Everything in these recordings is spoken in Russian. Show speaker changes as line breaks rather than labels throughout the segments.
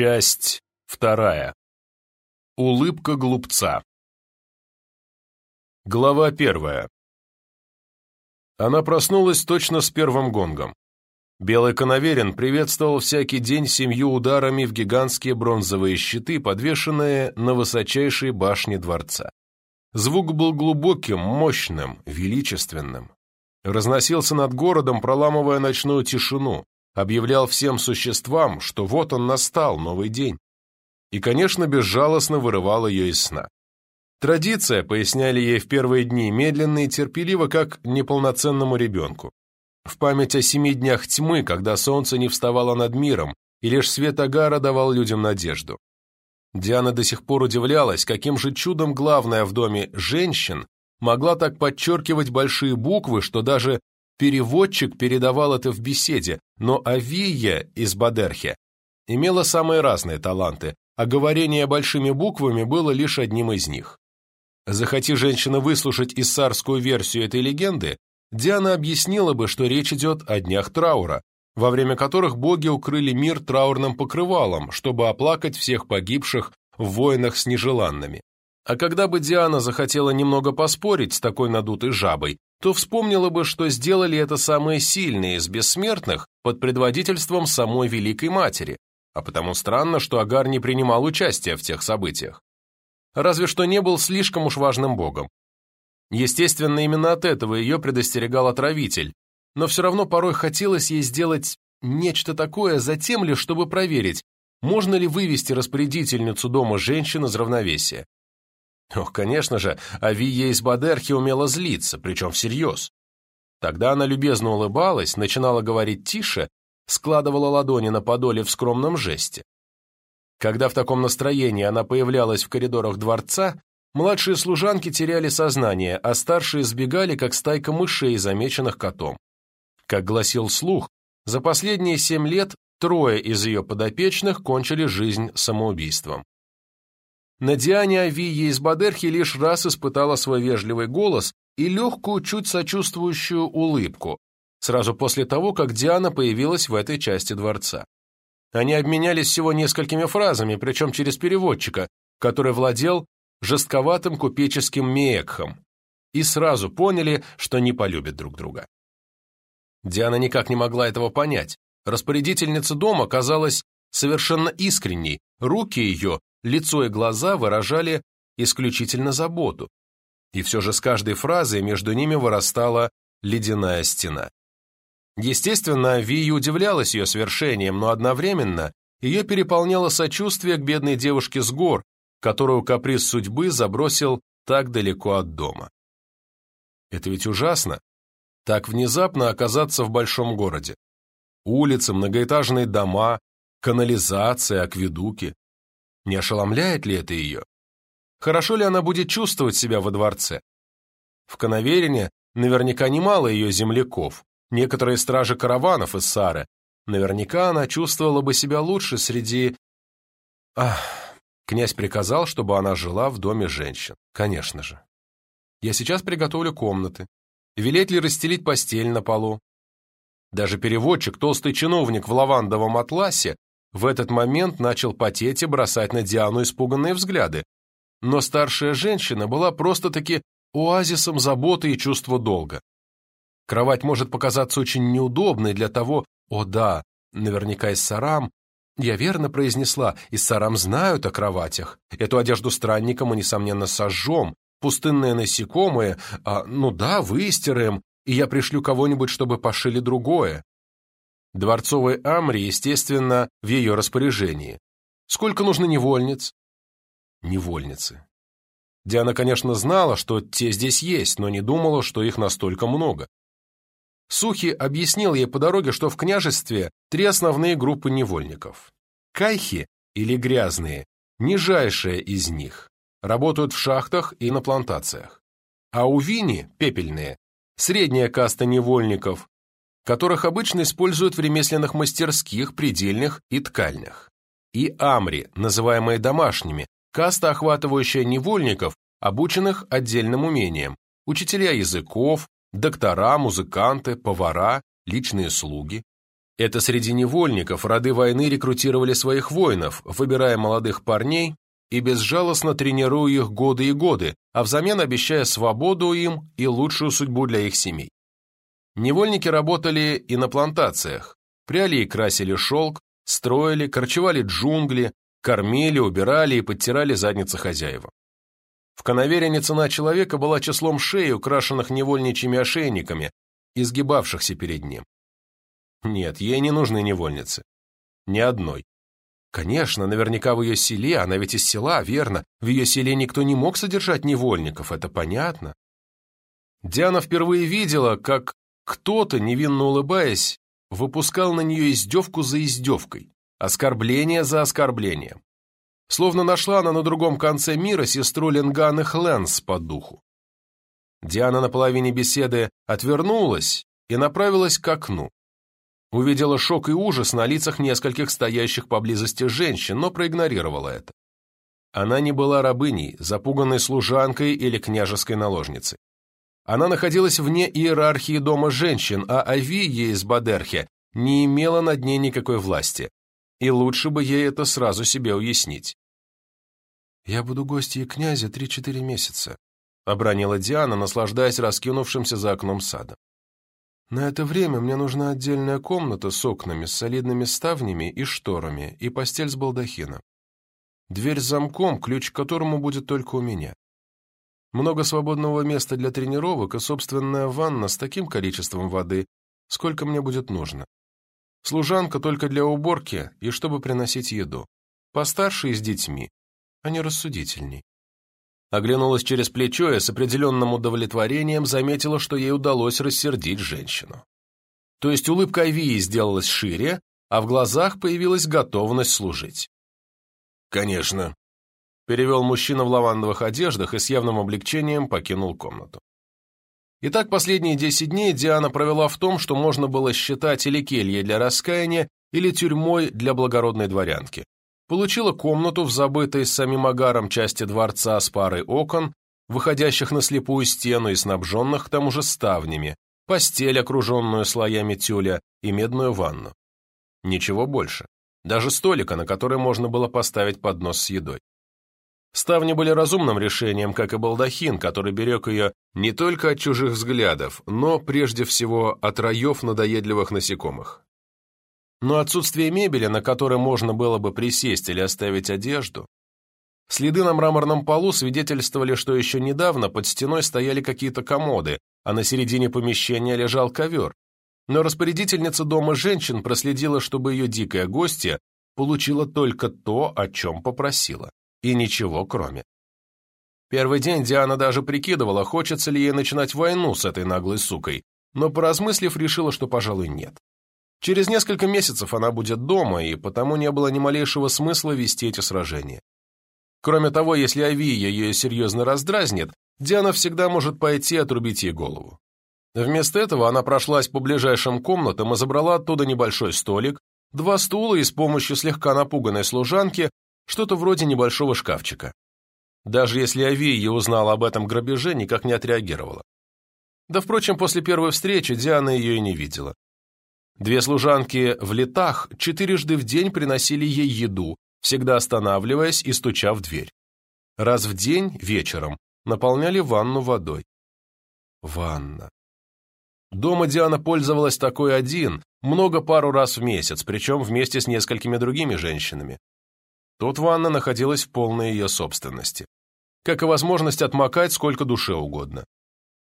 Часть вторая. Улыбка глупца. Глава первая. Она проснулась точно с первым гонгом. Белый коноверин приветствовал всякий день семью ударами в гигантские бронзовые щиты, подвешенные на высочайшей башне дворца. Звук был глубоким, мощным, величественным. Разносился над городом, проламывая ночную тишину, объявлял всем существам, что вот он настал, новый день. И, конечно, безжалостно вырывал ее из сна. Традиция, поясняли ей в первые дни, медленно и терпеливо, как неполноценному ребенку. В память о семи днях тьмы, когда солнце не вставало над миром, и лишь свет Агара давал людям надежду. Диана до сих пор удивлялась, каким же чудом главная в доме женщин могла так подчеркивать большие буквы, что даже Переводчик передавал это в беседе, но Авия из Бадерхе имела самые разные таланты, а говорение большими буквами было лишь одним из них. Захоти женщина выслушать иссарскую версию этой легенды, Диана объяснила бы, что речь идет о днях траура, во время которых боги укрыли мир траурным покрывалом, чтобы оплакать всех погибших в войнах с нежеланными. А когда бы Диана захотела немного поспорить с такой надутой жабой, то вспомнила бы, что сделали это самые сильные из бессмертных под предводительством самой Великой Матери, а потому странно, что Агар не принимал участия в тех событиях. Разве что не был слишком уж важным богом. Естественно, именно от этого ее предостерегал отравитель, но все равно порой хотелось ей сделать нечто такое за тем лишь, чтобы проверить, можно ли вывести распорядительницу дома женщин из равновесия. Ох, конечно же, Авия из Бадерхи умела злиться, причем всерьез. Тогда она любезно улыбалась, начинала говорить тише, складывала ладони на подоле в скромном жесте. Когда в таком настроении она появлялась в коридорах дворца, младшие служанки теряли сознание, а старшие сбегали, как стайка мышей, замеченных котом. Как гласил слух, за последние семь лет трое из ее подопечных кончили жизнь самоубийством. На Диане Авии из Бадерхи лишь раз испытала свой вежливый голос и легкую, чуть сочувствующую улыбку, сразу после того, как Диана появилась в этой части дворца. Они обменялись всего несколькими фразами, причем через переводчика, который владел жестковатым купеческим меекхом, и сразу поняли, что не полюбят друг друга. Диана никак не могла этого понять. Распорядительница дома казалась совершенно искренней, руки ее лицо и глаза выражали исключительно заботу. И все же с каждой фразой между ними вырастала ледяная стена. Естественно, Ви удивлялась ее свершением, но одновременно ее переполняло сочувствие к бедной девушке с гор, которую каприз судьбы забросил так далеко от дома. Это ведь ужасно, так внезапно оказаться в большом городе. Улицы, многоэтажные дома, канализация, акведуки. Не ошеломляет ли это ее? Хорошо ли она будет чувствовать себя во дворце? В Коноверине наверняка немало ее земляков, некоторые стражи караванов из Сары. Наверняка она чувствовала бы себя лучше среди... Ах, князь приказал, чтобы она жила в доме женщин. Конечно же. Я сейчас приготовлю комнаты. Велеть ли расстелить постель на полу? Даже переводчик, толстый чиновник в лавандовом атласе, в этот момент начал потеть и бросать на Диану испуганные взгляды. Но старшая женщина была просто-таки оазисом заботы и чувства долга. Кровать может показаться очень неудобной для того, о да, наверняка из сарам, я верно произнесла, из сарам знают о кроватях. Эту одежду странника мы, несомненно, сожжем, пустынные насекомые, а, ну да, выстираем, и я пришлю кого-нибудь, чтобы пошили другое. Дворцовой Амри, естественно, в ее распоряжении. Сколько нужно невольниц? Невольницы. Диана, конечно, знала, что те здесь есть, но не думала, что их настолько много. Сухи объяснил ей по дороге, что в княжестве три основные группы невольников. Кайхи, или грязные, нижайшая из них, работают в шахтах и на плантациях. А увини, пепельные, средняя каста невольников, которых обычно используют в ремесленных мастерских, предельных и ткальных. И амри, называемые домашними, каста, охватывающая невольников, обученных отдельным умениям, учителя языков, доктора, музыканты, повара, личные слуги. Это среди невольников роды войны рекрутировали своих воинов, выбирая молодых парней и безжалостно тренируя их годы и годы, а взамен обещая свободу им и лучшую судьбу для их семей. Невольники работали и на плантациях, пряли и красили шелк, строили, корчевали джунгли, кормили, убирали и подтирали задницы хозяева. В Коноверине цена человека была числом шеи, украшенных невольничьими ошейниками, изгибавшихся перед ним. Нет, ей не нужны невольницы. Ни одной. Конечно, наверняка в ее селе, она ведь из села, верно, в ее селе никто не мог содержать невольников, это понятно. Диана впервые видела, как кто-то, невинно улыбаясь, выпускал на нее издевку за издевкой, оскорбление за оскорблением. Словно нашла она на другом конце мира сестру Ленганы Хленс по духу. Диана на половине беседы отвернулась и направилась к окну. Увидела шок и ужас на лицах нескольких стоящих поблизости женщин, но проигнорировала это. Она не была рабыней, запуганной служанкой или княжеской наложницей. Она находилась вне иерархии дома женщин, а Авия из Бадерхе не имела над ней никакой власти, и лучше бы ей это сразу себе уяснить. «Я буду гостьей князя три-четыре месяца», — обронила Диана, наслаждаясь раскинувшимся за окном садом. На это время мне нужна отдельная комната с окнами, с солидными ставнями и шторами, и постель с балдахином. Дверь с замком, ключ к которому будет только у меня. Много свободного места для тренировок и собственная ванна с таким количеством воды, сколько мне будет нужно. Служанка только для уборки и чтобы приносить еду. Постарше и с детьми. Они рассудительней. Оглянулась через плечо и с определенным удовлетворением заметила, что ей удалось рассердить женщину. То есть улыбка Авии сделалась шире, а в глазах появилась готовность служить. «Конечно», — перевел мужчина в лавандовых одеждах и с явным облегчением покинул комнату. Итак, последние десять дней Диана провела в том, что можно было считать или кельей для раскаяния, или тюрьмой для благородной дворянки получила комнату в забытой с самим Агаром части дворца с парой окон, выходящих на слепую стену и снабженных к тому же ставнями, постель, окруженную слоями тюля, и медную ванну. Ничего больше. Даже столика, на который можно было поставить поднос с едой. Ставни были разумным решением, как и балдахин, который берег ее не только от чужих взглядов, но, прежде всего, от раев надоедливых насекомых но отсутствие мебели, на которой можно было бы присесть или оставить одежду. Следы на мраморном полу свидетельствовали, что еще недавно под стеной стояли какие-то комоды, а на середине помещения лежал ковер. Но распорядительница дома женщин проследила, чтобы ее дикая гостья получила только то, о чем попросила, и ничего кроме. Первый день Диана даже прикидывала, хочется ли ей начинать войну с этой наглой сукой, но, поразмыслив, решила, что, пожалуй, нет. Через несколько месяцев она будет дома, и потому не было ни малейшего смысла вести эти сражения. Кроме того, если Авия ее серьезно раздразнит, Диана всегда может пойти отрубить ей голову. Вместо этого она прошлась по ближайшим комнатам и забрала оттуда небольшой столик, два стула и с помощью слегка напуганной служанки что-то вроде небольшого шкафчика. Даже если Авия узнала об этом грабеже, никак не отреагировала. Да, впрочем, после первой встречи Диана ее и не видела. Две служанки в летах четырежды в день приносили ей еду, всегда останавливаясь и стуча в дверь. Раз в день, вечером, наполняли ванну водой. Ванна. Дома Диана пользовалась такой один, много пару раз в месяц, причем вместе с несколькими другими женщинами. Тут ванна находилась в полной ее собственности. Как и возможность отмокать сколько душе угодно.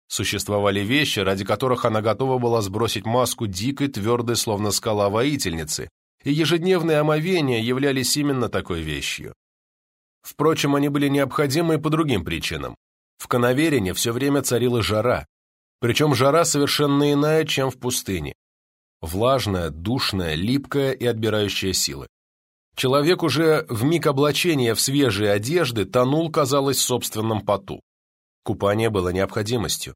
Существовали вещи, ради которых она готова была сбросить маску дикой, твердой, словно скала воительницы, и ежедневные омовения являлись именно такой вещью. Впрочем, они были необходимы и по другим причинам. В Коноверине все время царила жара, причем жара совершенно иная, чем в пустыне. Влажная, душная, липкая и отбирающая силы. Человек уже в миг облачения в свежие одежды тонул, казалось, в собственном поту. Купание было необходимостью.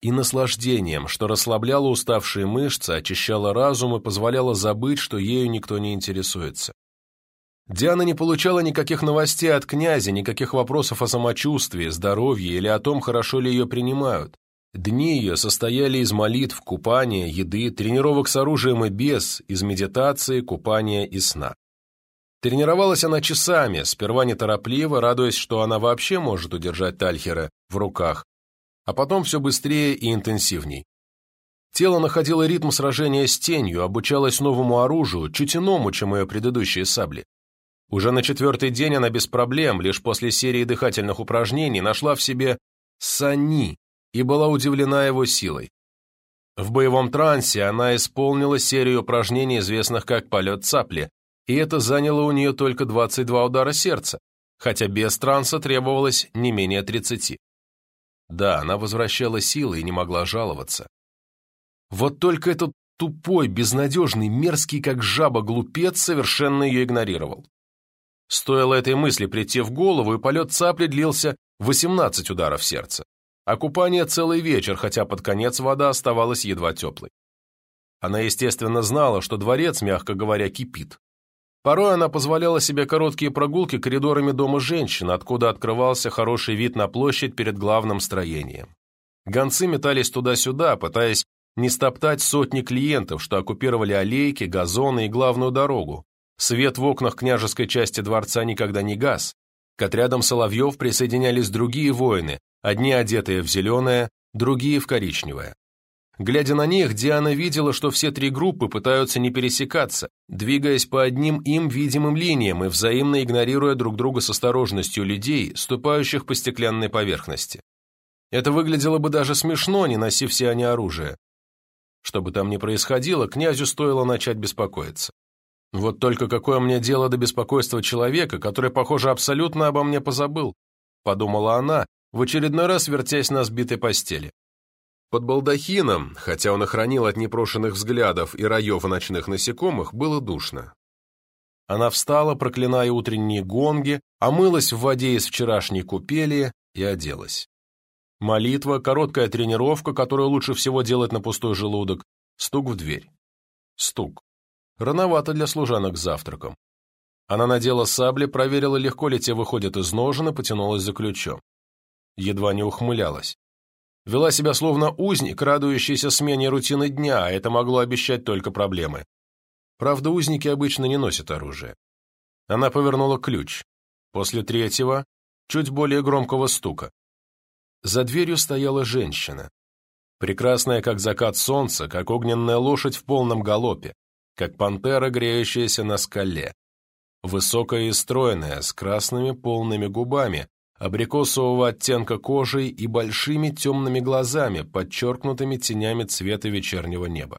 И наслаждением, что расслабляло уставшие мышцы, очищало разум и позволяло забыть, что ею никто не интересуется. Диана не получала никаких новостей от князя, никаких вопросов о самочувствии, здоровье или о том, хорошо ли ее принимают. Дни ее состояли из молитв, купания, еды, тренировок с оружием и без, из медитации, купания и сна. Тренировалась она часами, сперва неторопливо, радуясь, что она вообще может удержать Тальхера в руках, а потом все быстрее и интенсивней. Тело находило ритм сражения с тенью, обучалось новому оружию, чуть иному, чем ее предыдущие сабли. Уже на четвертый день она без проблем, лишь после серии дыхательных упражнений, нашла в себе сани и была удивлена его силой. В боевом трансе она исполнила серию упражнений, известных как полет цапли, и это заняло у нее только 22 удара сердца, хотя без транса требовалось не менее 30. Да, она возвращала силы и не могла жаловаться. Вот только этот тупой, безнадежный, мерзкий, как жаба, глупец совершенно ее игнорировал. Стоило этой мысли прийти в голову, и полет цапли длился 18 ударов сердца, а купание целый вечер, хотя под конец вода оставалась едва теплой. Она, естественно, знала, что дворец, мягко говоря, кипит. Порой она позволяла себе короткие прогулки коридорами дома женщин, откуда открывался хороший вид на площадь перед главным строением. Гонцы метались туда-сюда, пытаясь не стоптать сотни клиентов, что оккупировали аллейки, газоны и главную дорогу. Свет в окнах княжеской части дворца никогда не гас. К отрядам соловьев присоединялись другие воины, одни одетые в зеленое, другие в коричневое. Глядя на них, Диана видела, что все три группы пытаются не пересекаться, двигаясь по одним им видимым линиям и взаимно игнорируя друг друга с осторожностью людей, ступающих по стеклянной поверхности. Это выглядело бы даже смешно, не носи все они оружие. Что бы там ни происходило, князю стоило начать беспокоиться. Вот только какое мне дело до беспокойства человека, который, похоже, абсолютно обо мне позабыл, подумала она, в очередной раз вертясь на сбитой постели. Под балдахином, хотя он охранил от непрошенных взглядов и раев ночных насекомых, было душно. Она встала, проклиная утренние гонги, омылась в воде из вчерашней купели и оделась. Молитва, короткая тренировка, которую лучше всего делать на пустой желудок, стук в дверь. Стук. Рановато для служанок с завтраком. Она надела сабли, проверила, легко ли те выходят из ножен и потянулась за ключом. Едва не ухмылялась. Вела себя словно узник, радующийся смене рутины дня, а это могло обещать только проблемы. Правда, узники обычно не носят оружие. Она повернула ключ. После третьего, чуть более громкого стука. За дверью стояла женщина. Прекрасная, как закат солнца, как огненная лошадь в полном галопе, как пантера, греющаяся на скале. Высокая и стройная, с красными полными губами, абрикосового оттенка кожей и большими темными глазами, подчеркнутыми тенями цвета вечернего неба.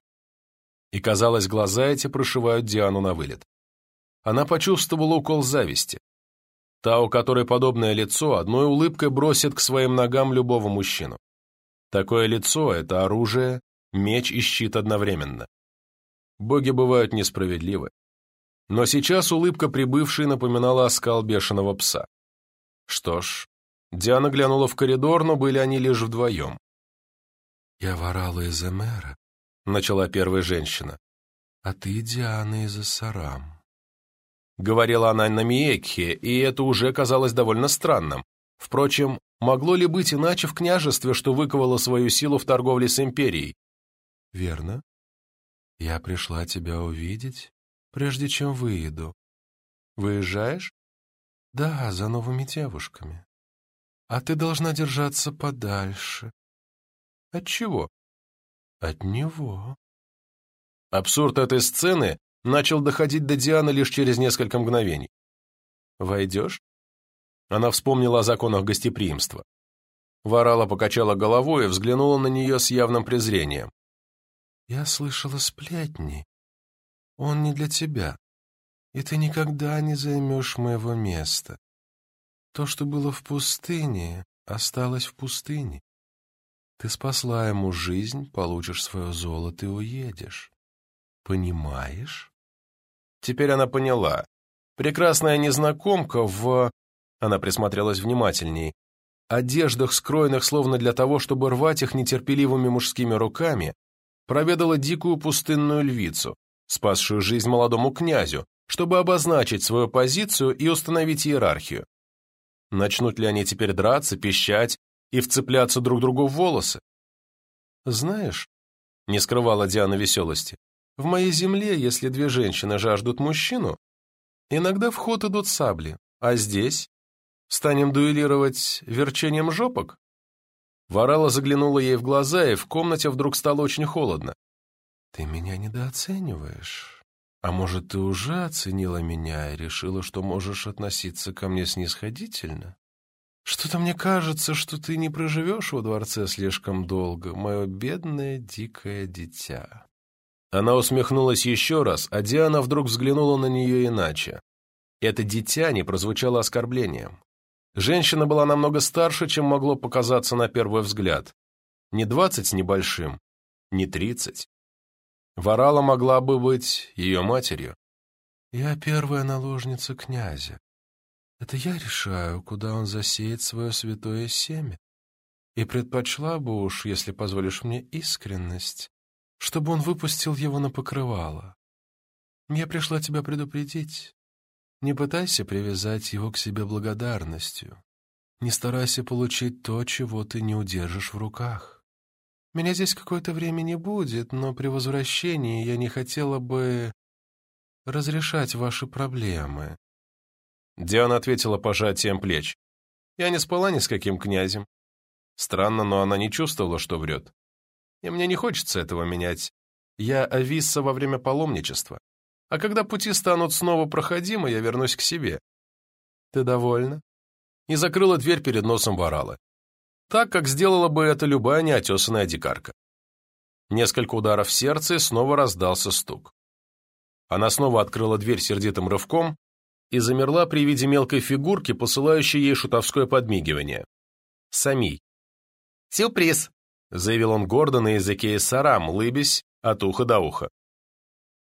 И, казалось, глаза эти прошивают Диану на вылет. Она почувствовала укол зависти. Та, у которой подобное лицо, одной улыбкой бросит к своим ногам любого мужчину. Такое лицо — это оружие, меч и щит одновременно. Боги бывают несправедливы. Но сейчас улыбка прибывшей напоминала оскал бешеного пса. Что ж, Диана глянула в коридор, но были они лишь вдвоем. «Я ворала из Эмера», — начала первая женщина. «А ты, Диана, из Ассарам». Говорила она на Миекхе, и это уже казалось довольно странным. Впрочем, могло ли быть иначе в княжестве, что выковало свою силу в торговле с империей? «Верно. Я пришла тебя увидеть, прежде чем выеду. Выезжаешь?» Да, за новыми девушками. А ты должна держаться подальше. От чего? От него. Абсурд этой сцены начал доходить до Дианы лишь через несколько мгновений. «Войдешь?» Она вспомнила о законах гостеприимства. Варала покачала головой и взглянула на нее с явным презрением. «Я слышала сплетни. Он не для тебя и ты никогда не займешь моего места. То, что было в пустыне, осталось в пустыне. Ты спасла ему жизнь, получишь свое золото и уедешь. Понимаешь? Теперь она поняла. Прекрасная незнакомка в... Она присмотрелась внимательней. Одеждах, скроенных словно для того, чтобы рвать их нетерпеливыми мужскими руками, проведала дикую пустынную львицу, спасшую жизнь молодому князю, чтобы обозначить свою позицию и установить иерархию. Начнут ли они теперь драться, пищать и вцепляться друг другу в волосы? Знаешь, не скрывала Диана веселости, в моей земле, если две женщины жаждут мужчину, иногда в ход идут сабли, а здесь станем дуэлировать верчением жопок? Варала заглянула ей в глаза, и в комнате вдруг стало очень холодно. «Ты меня недооцениваешь. А может, ты уже оценила меня и решила, что можешь относиться ко мне снисходительно? Что-то мне кажется, что ты не проживешь во дворце слишком долго, мое бедное дикое дитя». Она усмехнулась еще раз, а Диана вдруг взглянула на нее иначе. Это дитя не прозвучало оскорблением. Женщина была намного старше, чем могло показаться на первый взгляд. Не двадцать с небольшим, не тридцать. Варала могла бы быть ее матерью. «Я первая наложница князя. Это я решаю, куда он засеет свое святое семя. И предпочла бы уж, если позволишь мне искренность, чтобы он выпустил его на покрывало. Я пришла тебя предупредить. Не пытайся привязать его к себе благодарностью. Не старайся получить то, чего ты не удержишь в руках. Меня здесь какое-то время не будет, но при возвращении я не хотела бы разрешать ваши проблемы. Диана ответила пожатием плеч. Я не спала ни с каким князем. Странно, но она не чувствовала, что врет. И мне не хочется этого менять. Я Ависса во время паломничества. А когда пути станут снова проходимы, я вернусь к себе. Ты довольна?» И закрыла дверь перед носом ворала. Так, как сделала бы это любая неотесанная дикарка. Несколько ударов в сердце, и снова раздался стук. Она снова открыла дверь сердитым рывком и замерла при виде мелкой фигурки, посылающей ей шутовское подмигивание. Самий. «Сюрприз!» — заявил он гордо на языке сарам, лыбясь от уха до уха.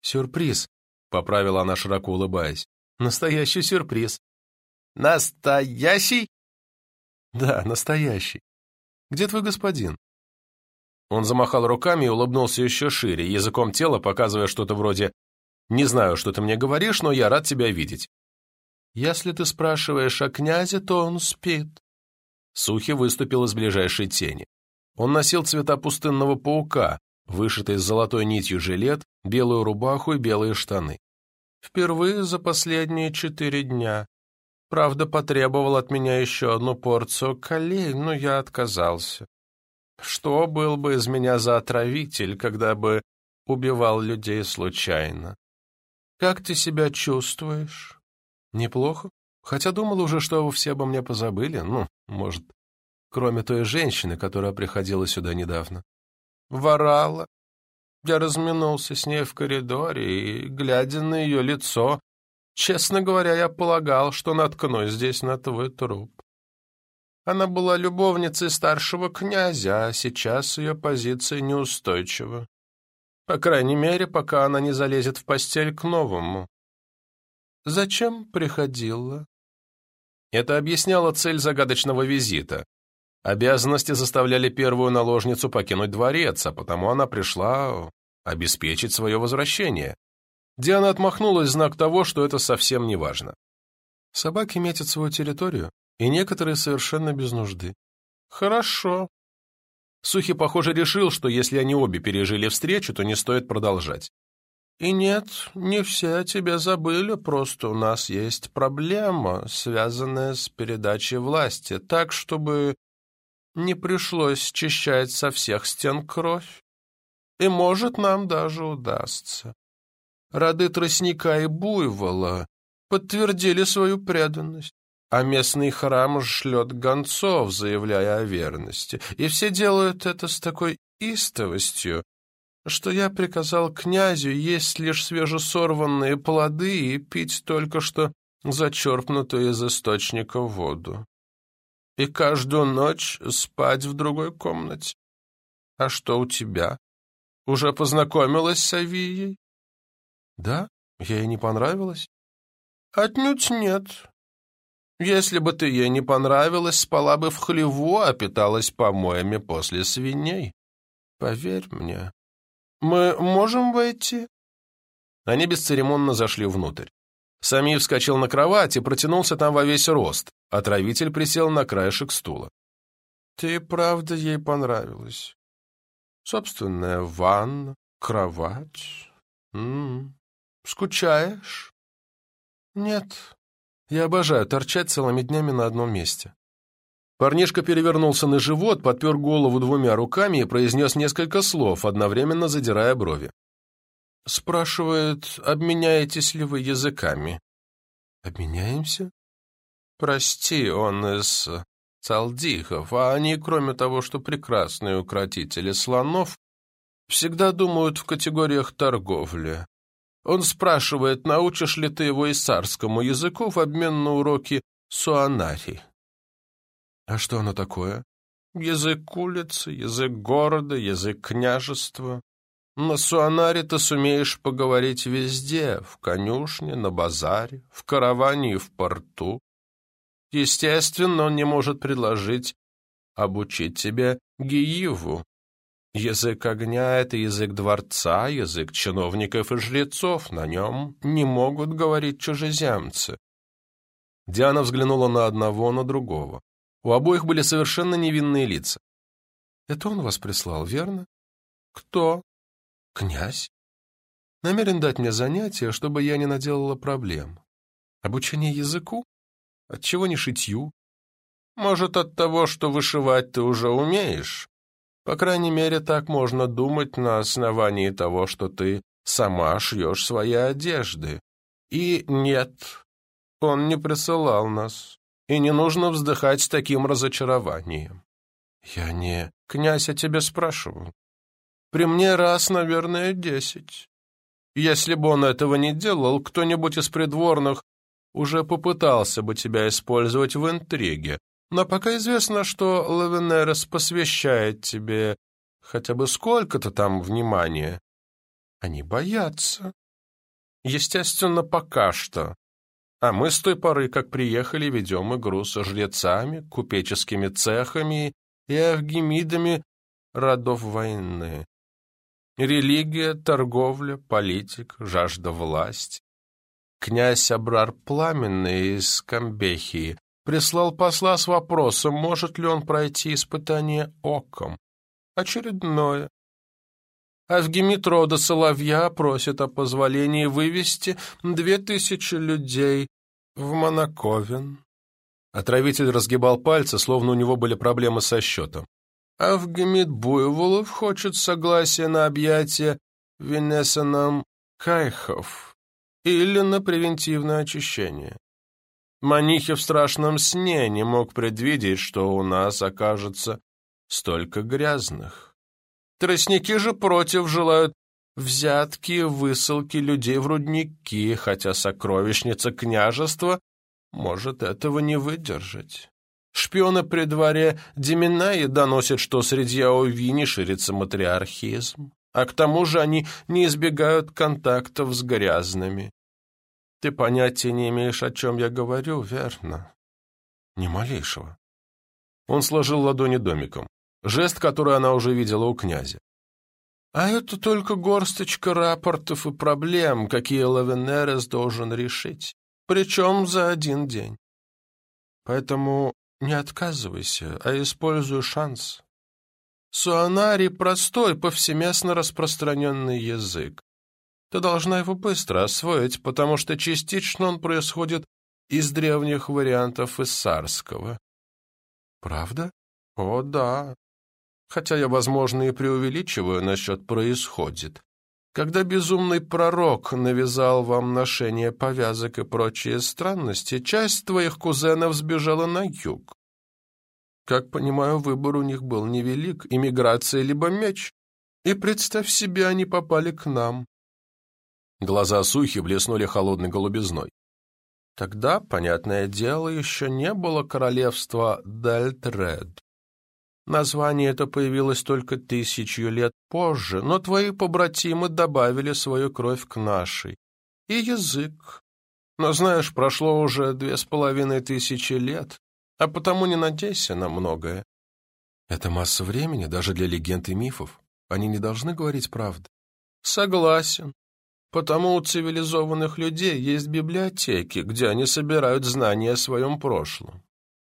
«Сюрприз!» поправила она, широко улыбаясь. «Настоящий сюрприз». «Настоящий?» «Да, настоящий. Где твой господин?» Он замахал руками и улыбнулся еще шире, языком тела показывая что-то вроде «Не знаю, что ты мне говоришь, но я рад тебя видеть». «Если ты спрашиваешь о князе, то он спит». Сухи выступил из ближайшей тени. Он носил цвета пустынного паука, вышитый с золотой нитью жилет, белую рубаху и белые штаны. Впервые за последние четыре дня. Правда, потребовал от меня еще одну порцию колей, но я отказался. Что был бы из меня за отравитель, когда бы убивал людей случайно? Как ты себя чувствуешь? Неплохо. Хотя думал уже, что вы все обо мне позабыли. Ну, может, кроме той женщины, которая приходила сюда недавно. Ворала. Я разминулся с ней в коридоре и, глядя на ее лицо, честно говоря, я полагал, что наткнусь здесь на твой труп. Она была любовницей старшего князя, а сейчас ее позиция неустойчива. По крайней мере, пока она не залезет в постель к новому. Зачем приходила? Это объясняло цель загадочного визита. Обязанности заставляли первую наложницу покинуть дворец, а потому она пришла обеспечить свое возвращение. Диана отмахнулась в знак того, что это совсем не важно. Собаки метят свою территорию, и некоторые совершенно без нужды. Хорошо. Сухи, похоже, решил, что если они обе пережили встречу, то не стоит продолжать. И нет, не все о тебе забыли, просто у нас есть проблема, связанная с передачей власти, так, чтобы не пришлось счищать со всех стен кровь. И, может, нам даже удастся. Роды тростника и буйвола подтвердили свою преданность, а местный храм шлет гонцов, заявляя о верности, и все делают это с такой истовостью, что я приказал князю есть лишь свежесорванные плоды и пить только что зачерпнутую из источника воду и каждую ночь спать в другой комнате. А что у тебя? Уже познакомилась с Авией? Да, ей не понравилось. Отнюдь нет. Если бы ты ей не понравилась, спала бы в хлеву, а питалась помоями после свиней. Поверь мне. Мы можем войти? Они бесцеремонно зашли внутрь. Сами вскочил на кровать и протянулся там во весь рост. Отравитель присел на краешек стула. «Ты правда ей понравилась. Собственная ванна, кровать. М -м. Скучаешь? Нет. Я обожаю торчать целыми днями на одном месте. Парнишка перевернулся на живот, подпер голову двумя руками и произнес несколько слов, одновременно задирая брови. Спрашивает, обменяетесь ли вы языками? Обменяемся? Прости, он из Цалдихов, а они, кроме того, что прекрасные укротители слонов, всегда думают в категориях торговли. Он спрашивает, научишь ли ты его исарскому языку в обмен на уроки суанари. А что оно такое? Язык улицы, язык города, язык княжества. На суанаре ты сумеешь поговорить везде, в конюшне, на базаре, в караване и в порту. Естественно, он не может предложить обучить тебя Гиеву. Язык огня — это язык дворца, язык чиновников и жрецов. На нем не могут говорить чужеземцы. Диана взглянула на одного, на другого. У обоих были совершенно невинные лица. «Это он вас прислал, верно?» «Кто?» «Князь. Намерен дать мне занятие, чтобы я не наделала проблем. Обучение языку? Отчего не шитью? Может, от того, что вышивать ты уже умеешь? По крайней мере, так можно думать на основании того, что ты сама шьешь свои одежды. И нет, он не присылал нас и не нужно вздыхать с таким разочарованием. Я не... Князь, я тебя спрашиваю. При мне раз, наверное, десять. Если бы он этого не делал, кто-нибудь из придворных уже попытался бы тебя использовать в интриге. Но пока известно, что Лавенерес посвящает тебе хотя бы сколько-то там внимания. Они боятся. Естественно, пока что. А мы с той поры, как приехали, ведем игру со жрецами, купеческими цехами и авгемидами родов войны. Религия, торговля, политика, жажда власти. Князь Абрар Пламенный из Камбехии прислал посла с вопросом, может ли он пройти испытание оком. Очередное. Авгемит рода Соловья просит о позволении вывести две тысячи людей в Монаковен. Отравитель разгибал пальцы, словно у него были проблемы со счетом. Авгемит Буйволов хочет согласия на объятие Венесаном Кайхов или на превентивное очищение. Манихи в страшном сне не мог предвидеть, что у нас окажется столько грязных. Тростники же против желают взятки, высылки людей в рудники, хотя сокровищница княжества может этого не выдержать. Шпионы при дворе Деминаи доносят, что среди Аувини ширится матриархизм, а к тому же они не избегают контактов с грязными. Ты понятия не имеешь, о чем я говорю, верно? Ни малейшего. Он сложил ладони домиком жест, который она уже видела у князя. А это только горсточка рапортов и проблем, какие Лавенерес должен решить, причем за один день. Поэтому не отказывайся, а используй шанс. Суанари — простой, повсеместно распространенный язык. Ты должна его быстро освоить, потому что частично он происходит из древних вариантов иссарского. Правда? О, да хотя я, возможно, и преувеличиваю насчет «происходит». Когда безумный пророк навязал вам ношение повязок и прочие странности, часть твоих кузенов сбежала на юг. Как понимаю, выбор у них был невелик, иммиграция либо меч. И представь себе, они попали к нам. Глаза Сухи блеснули холодной голубизной. Тогда, понятное дело, еще не было королевства Дальтред. Название это появилось только тысячу лет позже, но твои побратимы добавили свою кровь к нашей. И язык. Но, знаешь, прошло уже две с половиной тысячи лет, а потому не надейся на многое. Это масса времени даже для легенд и мифов. Они не должны говорить правду. Согласен. Потому у цивилизованных людей есть библиотеки, где они собирают знания о своем прошлом.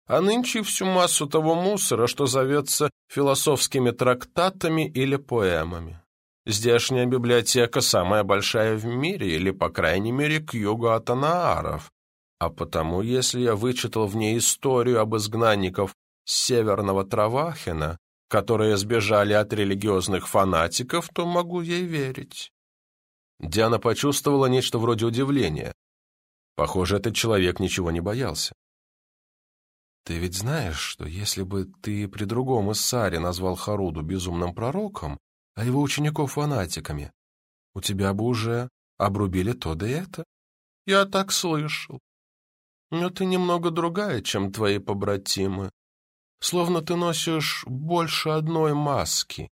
а нынче всю массу того мусора, что зовется философскими трактатами или поэмами. Здешняя библиотека самая большая в мире, или, по крайней мере, к югу от Анааров. А потому, если я вычитал в ней историю об изгнанников северного Травахина, которые сбежали от религиозных фанатиков, то могу ей верить. Диана почувствовала нечто вроде удивления. Похоже, этот человек ничего не боялся. «Ты ведь знаешь, что если бы ты при другом Иссаре назвал Харуду безумным пророком, а его учеников фанатиками, у тебя бы уже обрубили то да это?» «Я так слышал. Но ты немного другая, чем твои побратимы. Словно ты носишь больше одной маски.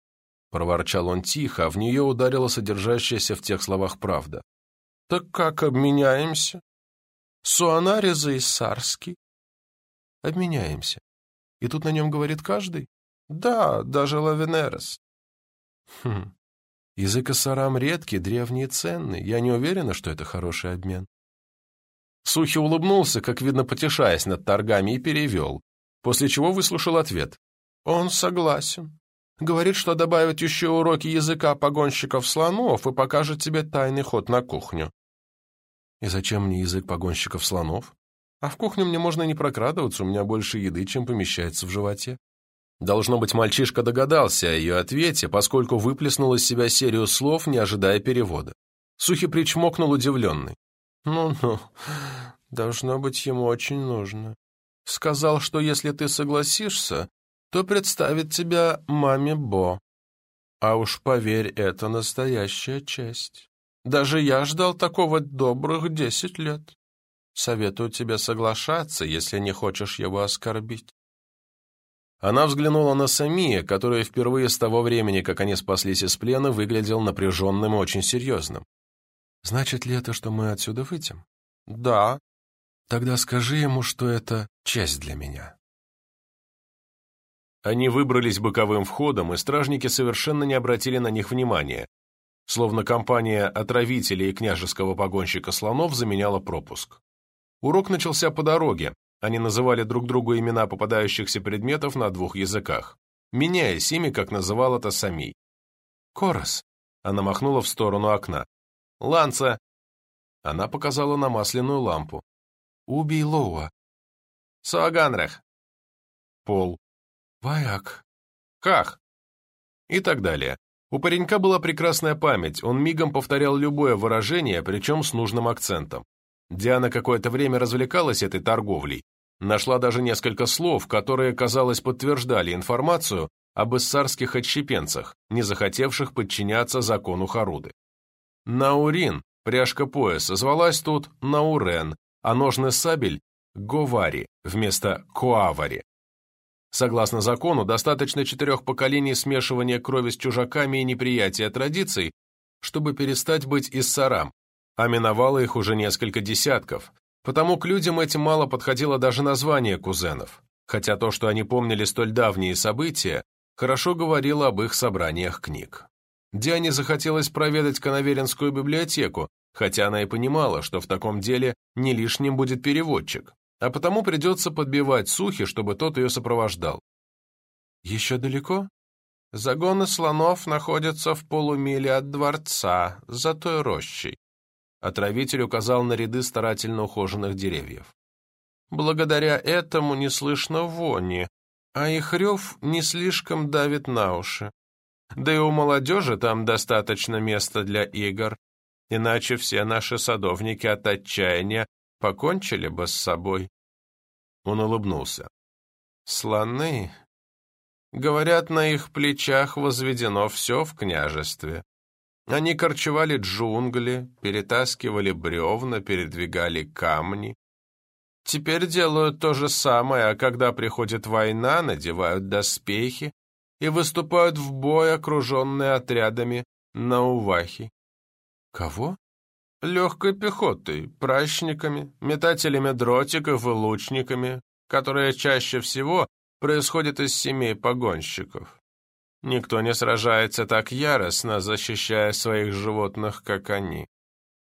Проворчал он тихо, а в нее ударила содержащаяся в тех словах правда. «Так как обменяемся? Суанари за Иссарский?» «Обменяемся. И тут на нем говорит каждый?» «Да, даже Лавенерес». «Хм. Язык Иссарам редкий, древний и ценный. Я не уверена, что это хороший обмен». Сухи улыбнулся, как видно, потешаясь над торгами, и перевел, после чего выслушал ответ. «Он согласен. Говорит, что добавит еще уроки языка погонщиков слонов и покажет тебе тайный ход на кухню. И зачем мне язык погонщиков слонов? А в кухню мне можно не прокрадываться, у меня больше еды, чем помещается в животе. Должно быть, мальчишка догадался о ее ответе, поскольку выплеснул из себя серию слов, не ожидая перевода. Сухий причмокнул удивленный. «Ну-ну, должно быть, ему очень нужно. Сказал, что если ты согласишься, то представит тебя маме Бо. А уж поверь, это настоящая честь. Даже я ждал такого добрых десять лет. Советую тебе соглашаться, если не хочешь его оскорбить. Она взглянула на Самия, который впервые с того времени, как они спаслись из плена, выглядел напряженным и очень серьезным. «Значит ли это, что мы отсюда выйдем?» «Да». «Тогда скажи ему, что это честь для меня». Они выбрались боковым входом, и стражники совершенно не обратили на них внимания, словно компания отравителей и княжеского погонщика слонов заменяла пропуск. Урок начался по дороге, они называли друг другу имена попадающихся предметов на двух языках, меняясь ими, как называл это Самий. «Корос», — она махнула в сторону окна. «Ланца», — она показала на масляную лампу. «Убий Лоуа». «Суаганрах». «Пол». «Ваяк». «Хах!» И так далее. У паренька была прекрасная память, он мигом повторял любое выражение, причем с нужным акцентом. Диана какое-то время развлекалась этой торговлей, нашла даже несколько слов, которые, казалось, подтверждали информацию об иссарских отщепенцах, не захотевших подчиняться закону Харуды. Наурин, пряжка пояса, звалась тут Наурен, а ножны сабель – Говари вместо Коавари. Согласно закону, достаточно четырех поколений смешивания крови с чужаками и неприятия традиций, чтобы перестать быть иссарам, а миновало их уже несколько десятков, потому к людям этим мало подходило даже название кузенов, хотя то, что они помнили столь давние события, хорошо говорило об их собраниях книг. Диане захотелось проведать Коноверинскую библиотеку, хотя она и понимала, что в таком деле не лишним будет переводчик а потому придется подбивать Сухи, чтобы тот ее сопровождал. «Еще далеко?» «Загоны слонов находятся в полумиле от дворца, за той рощей», отравитель указал на ряды старательно ухоженных деревьев. «Благодаря этому не слышно вони, а их рев не слишком давит на уши. Да и у молодежи там достаточно места для игр, иначе все наши садовники от отчаяния покончили бы с собой. Он улыбнулся. Слоны. Говорят, на их плечах возведено все в княжестве. Они корчевали джунгли, перетаскивали бревна, передвигали камни. Теперь делают то же самое, а когда приходит война, надевают доспехи и выступают в бой, окруженные отрядами на Увахи. Кого? Легкой пехотой, пращниками, метателями дротиков и лучниками, которые чаще всего происходят из семей погонщиков. Никто не сражается так яростно, защищая своих животных, как они.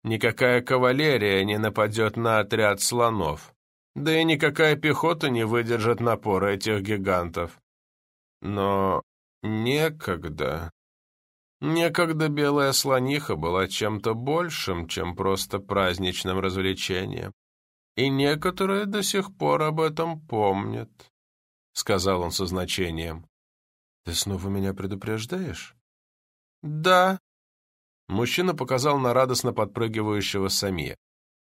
Никакая кавалерия не нападет на отряд слонов. Да и никакая пехота не выдержит напора этих гигантов. Но некогда... Некогда белая слониха была чем-то большим, чем просто праздничным развлечением. И некоторые до сих пор об этом помнят, — сказал он со значением. — Ты снова меня предупреждаешь? — Да. Мужчина показал на радостно подпрыгивающего Самия.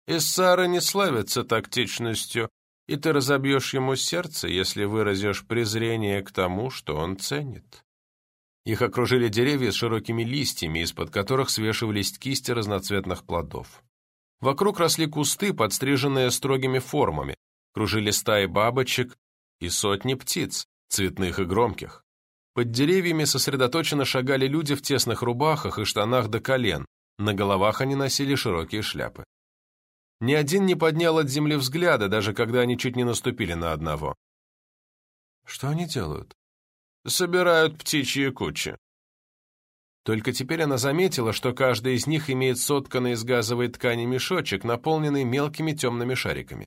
Иссара не славится тактичностью, и ты разобьешь ему сердце, если выразишь презрение к тому, что он ценит. Их окружили деревья с широкими листьями, из-под которых свешивались кисти разноцветных плодов. Вокруг росли кусты, подстриженные строгими формами, кружили стаи бабочек и сотни птиц, цветных и громких. Под деревьями сосредоточенно шагали люди в тесных рубахах и штанах до колен, на головах они носили широкие шляпы. Ни один не поднял от земли взгляда, даже когда они чуть не наступили на одного. Что они делают? Собирают птичьи кучи. Только теперь она заметила, что каждый из них имеет сотканный из газовой ткани мешочек, наполненный мелкими темными шариками.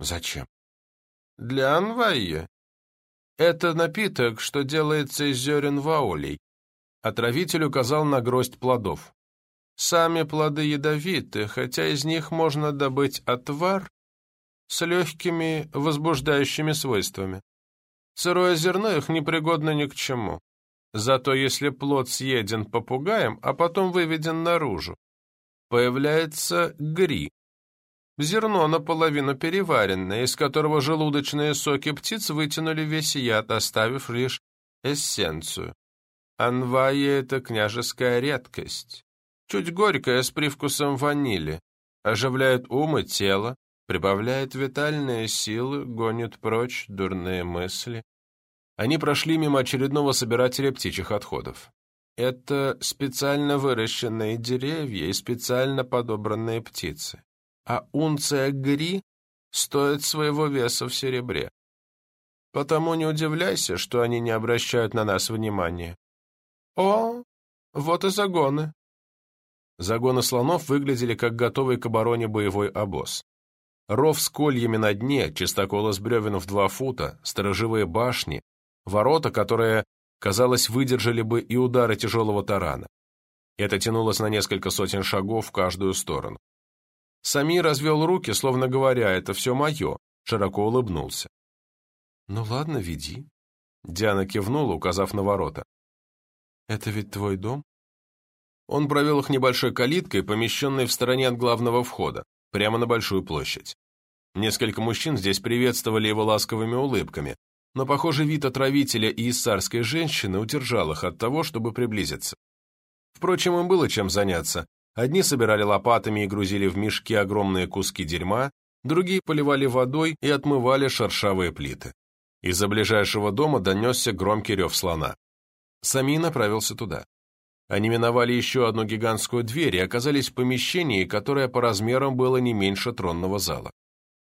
Зачем? Для анвайя. Это напиток, что делается из зерен ваолей. Отравитель указал на гроздь плодов. Сами плоды ядовиты, хотя из них можно добыть отвар с легкими возбуждающими свойствами. Сырое зерно их непригодно ни к чему. Зато если плод съеден попугаем, а потом выведен наружу, появляется гри. Зерно наполовину переваренное, из которого желудочные соки птиц вытянули весь яд, оставив лишь эссенцию. Анвайя — это княжеская редкость чуть горькое с привкусом ванили, оживляет ум и тело, прибавляет витальные силы, гонит прочь дурные мысли. Они прошли мимо очередного собирателя птичьих отходов. Это специально выращенные деревья и специально подобранные птицы. А унция гри стоит своего веса в серебре. Потому не удивляйся, что они не обращают на нас внимания. О, вот и загоны. Загоны слонов выглядели как готовый к обороне боевой обоз. Ров с кольями на дне, чистокол из бревен в два фута, сторожевые башни, ворота, которые, казалось, выдержали бы и удары тяжелого тарана. Это тянулось на несколько сотен шагов в каждую сторону. Сами развел руки, словно говоря, это все мое, широко улыбнулся. «Ну ладно, веди». Диана кивнула, указав на ворота. «Это ведь твой дом?» Он провел их небольшой калиткой, помещенной в стороне от главного входа, прямо на большую площадь. Несколько мужчин здесь приветствовали его ласковыми улыбками, но, похоже, вид отравителя и иссарской женщины удержал их от того, чтобы приблизиться. Впрочем, им было чем заняться. Одни собирали лопатами и грузили в мешки огромные куски дерьма, другие поливали водой и отмывали шершавые плиты. Из-за ближайшего дома донесся громкий рев слона. Сами направился туда. Они миновали еще одну гигантскую дверь и оказались в помещении, которое по размерам было не меньше тронного зала.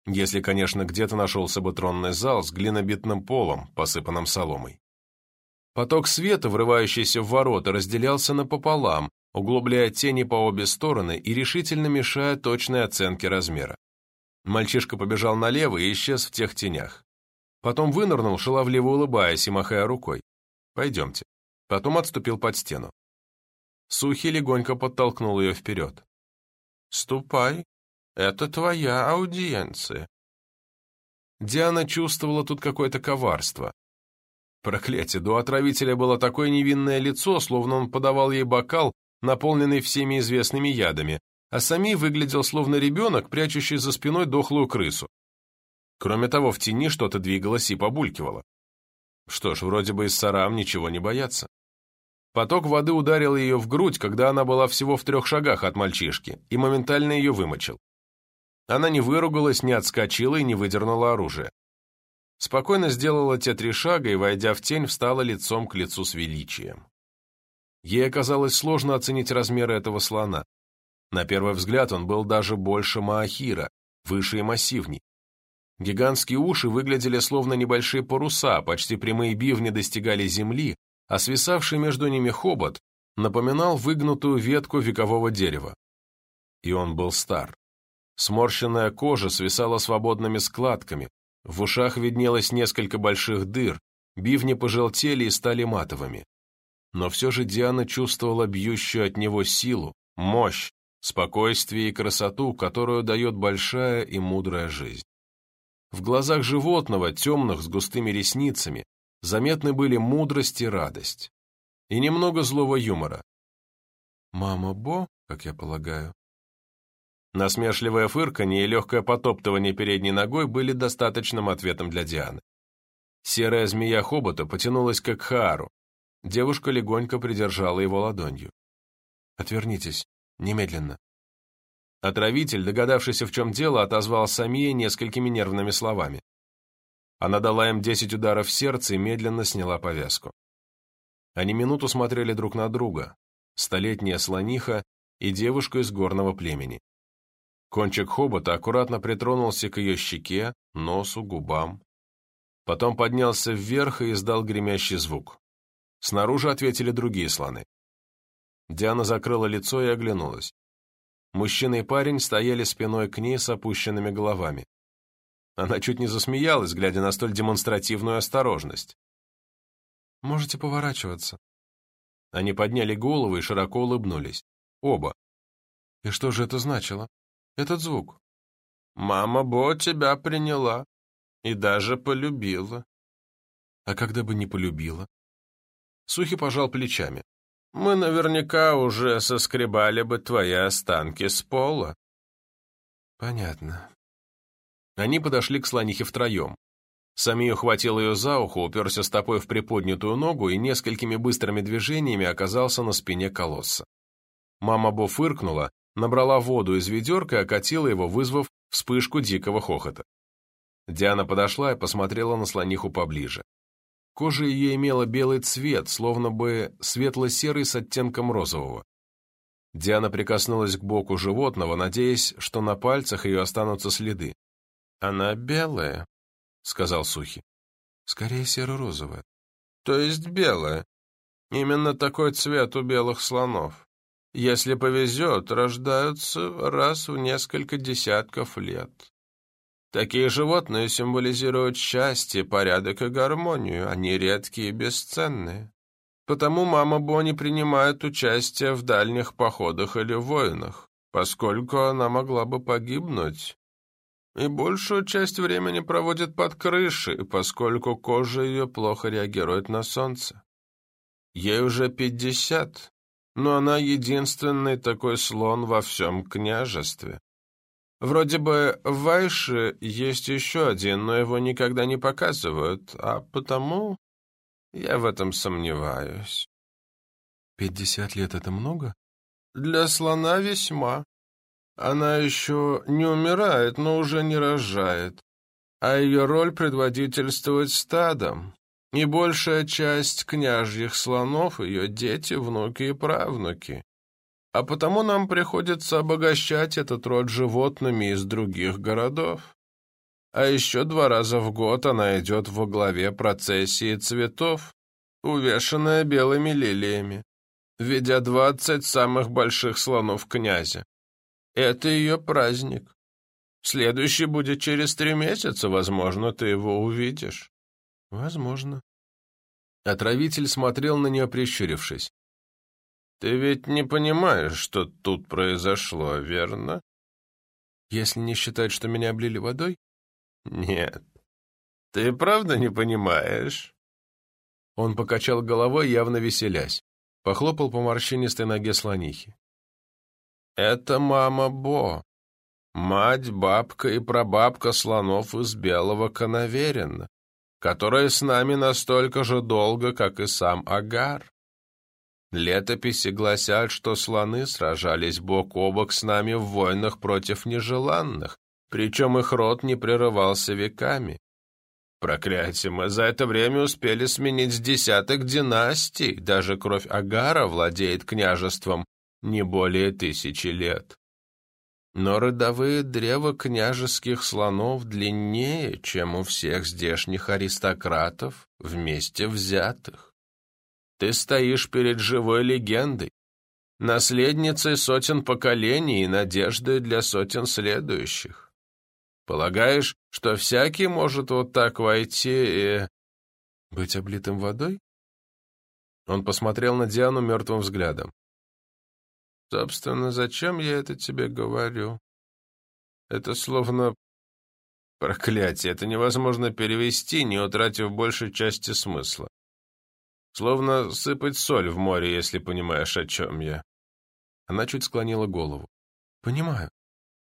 Если, конечно, где-то нашелся бы тронный зал с глинобитным полом, посыпанным соломой. Поток света, врывающийся в ворота, разделялся напополам, углубляя тени по обе стороны и решительно мешая точной оценке размера. Мальчишка побежал налево и исчез в тех тенях. Потом вынырнул, шаловливо улыбаясь и махая рукой. «Пойдемте». Потом отступил под стену. Сухи легонько подтолкнул ее вперед. «Ступай, это твоя аудиенция». Диана чувствовала тут какое-то коварство. Проклятие, до отравителя было такое невинное лицо, словно он подавал ей бокал, наполненный всеми известными ядами, а сами выглядел словно ребенок, прячущий за спиной дохлую крысу. Кроме того, в тени что-то двигалось и побулькивало. Что ж, вроде бы из сарам ничего не боятся. Поток воды ударил ее в грудь, когда она была всего в трех шагах от мальчишки, и моментально ее вымочил. Она не выругалась, не отскочила и не выдернула оружие. Спокойно сделала те три шага и, войдя в тень, встала лицом к лицу с величием. Ей оказалось сложно оценить размеры этого слона. На первый взгляд он был даже больше Маахира, выше и массивней. Гигантские уши выглядели словно небольшие паруса, почти прямые бивни достигали земли, а свисавший между ними хобот напоминал выгнутую ветку векового дерева. И он был стар. Сморщенная кожа свисала свободными складками, в ушах виднелось несколько больших дыр, бивни пожелтели и стали матовыми. Но все же Диана чувствовала бьющую от него силу, мощь, спокойствие и красоту, которую дает большая и мудрая жизнь. В глазах животного, темных, с густыми ресницами, заметны были мудрость и радость. И немного злого юмора. «Мама Бо, как я полагаю». Насмешливое фырканье и легкое потоптывание передней ногой были достаточным ответом для Дианы. Серая змея хобота потянулась к Хаару. Девушка легонько придержала его ладонью. «Отвернитесь, немедленно». Отравитель, догадавшийся, в чем дело, отозвал Самия несколькими нервными словами. Она дала им десять ударов в сердце и медленно сняла повязку. Они минуту смотрели друг на друга, столетняя слониха и девушка из горного племени. Кончик хобота аккуратно притронулся к ее щеке, носу, губам. Потом поднялся вверх и издал гремящий звук. Снаружи ответили другие слоны. Диана закрыла лицо и оглянулась. Мужчина и парень стояли спиной к ней с опущенными головами. Она чуть не засмеялась, глядя на столь демонстративную осторожность. «Можете поворачиваться». Они подняли головы и широко улыбнулись. Оба. И что же это значило? Этот звук? «Мама Бо тебя приняла и даже полюбила». «А когда бы не полюбила?» Сухи пожал плечами. «Мы наверняка уже соскребали бы твои останки с пола». «Понятно», они подошли к слонихе втроем. Сами ухватил ее за ухо, уперся стопой в приподнятую ногу и несколькими быстрыми движениями оказался на спине колосса. Мама Бо фыркнула, набрала воду из ведерка и окатила его, вызвав вспышку дикого хохота. Диана подошла и посмотрела на слониху поближе. Кожа ее имела белый цвет, словно бы светло-серый с оттенком розового. Диана прикоснулась к боку животного, надеясь, что на пальцах ее останутся следы. «Она белая», — сказал Сухи. «Скорее серо-розовая». «То есть белая. Именно такой цвет у белых слонов. Если повезет, рождаются раз в несколько десятков лет. Такие животные символизируют счастье, порядок и гармонию. Они редкие и бесценные. Потому мама Бонни принимает участие в дальних походах или войнах, поскольку она могла бы погибнуть, и большую часть времени проводит под крышей, поскольку кожа ее плохо реагирует на солнце. Ей уже пятьдесят, но она единственный такой слон во всем княжестве. Вроде бы в Вайше есть еще один, но его никогда не показывают, а потому я в этом сомневаюсь. Пятьдесят лет — это много? Для слона весьма. Она еще не умирает, но уже не рожает. А ее роль предводительствовать стадом. И большая часть княжьих слонов — ее дети, внуки и правнуки. А потому нам приходится обогащать этот род животными из других городов. А еще два раза в год она идет во главе процессии цветов, увешанная белыми лилиями, ведя двадцать самых больших слонов князя. Это ее праздник. Следующий будет через три месяца, возможно, ты его увидишь. Возможно. Отравитель смотрел на нее, прищурившись. Ты ведь не понимаешь, что тут произошло, верно? Если не считать, что меня облили водой? Нет. Ты правда не понимаешь? Он покачал головой, явно веселясь. Похлопал по морщинистой ноге слонихи. Это мама Бо, мать, бабка и прабабка слонов из Белого Коноверина, которая с нами настолько же долго, как и сам Агар. Летописи гласят, что слоны сражались бок о бок с нами в войнах против нежеланных, причем их род не прерывался веками. Проклятие, мы за это время успели сменить десяток династий, даже кровь Агара владеет княжеством не более тысячи лет. Но родовые древа княжеских слонов длиннее, чем у всех здешних аристократов вместе взятых. Ты стоишь перед живой легендой, наследницей сотен поколений и надеждой для сотен следующих. Полагаешь, что всякий может вот так войти и... Быть облитым водой? Он посмотрел на Диану мертвым взглядом. Собственно, зачем я это тебе говорю? Это словно проклятие. Это невозможно перевести, не утратив большей части смысла. Словно сыпать соль в море, если понимаешь, о чем я. Она чуть склонила голову. Понимаю.